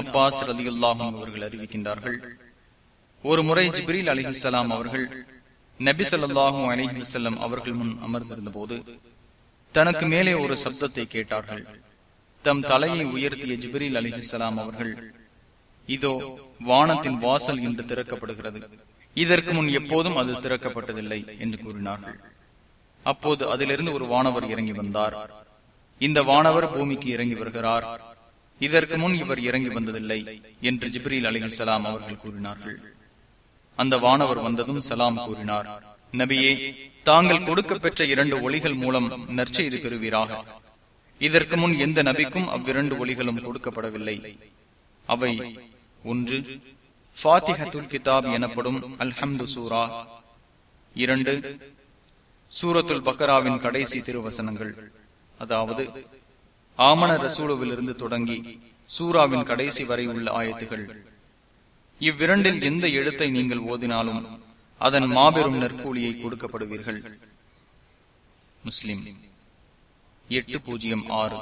Abbas ரதி அவர்கள் அறிவிக்கின்றார்கள் ஒரு முறை ஜிப்ரீல் அலிஹிசலாம் அவர்கள் நபி சொல்லாஹூ அலஹி வசல்லம் அவர்கள் முன் அமர்ந்திருந்த போது தனக்கு மேலே ஒரு சப்தத்தை கேட்டார்கள். தம் தலையை உயர்த்திய ஜிபிரில் ஜிப்ரீல் அலிஹிசலாம் அவர்கள் இதோ வானத்தின் வாசல் இன்று திறக்கப்படுகிறது. இதற்கு முன் எப்போதும் அது திறக்கப்பட்டதில்லை என்று கூறினார்கள். அப்போது அதிலிருந்து ஒரு வானவர் இறங்கி வந்தார். இந்த வானவர் பூமிக்கு இறங்கி வருகிறார். இதற்கு முன் இவர் இறங்கி வந்ததில்லை என்று ஜிப்ரீல் அலி சலாம் அவர்கள் கூறினார்கள். அந்த வானவர் வந்ததும் சலாம் கூறினார் நபியே தாங்கள் கொடுக்க பெற்ற இரண்டு ஒளிகள் மூலம் நற்செய்தி பெறுவீராக. இதற்கு முன் எந்த நபிக்கும் அவ்விரண்டு ஒளிகளும் கொடுக்கப்படவில்லை. அவை ஒன்று ஃபாத்திஹத்துல் கிதாப் எனப்படும் அல்ஹம்து சூரா. இரண்டு சூரத்துல் பக்கராவின் கடைசி திருவசனங்கள். அதாவது ஆமண ரசூலுவிலிருந்து தொடங்கி சூராவின் கடைசி வரை உள்ள ஆயத்துகள். இவ்விரண்டில் எந்த எழுத்தை நீங்கள் ஓதினாலும் அதன் மாபெரும் நற்கூலியை கொடுக்கப்படுவீர்கள். முஸ்லிம் எட்டு பூஜ்ஜியம் ஆறு.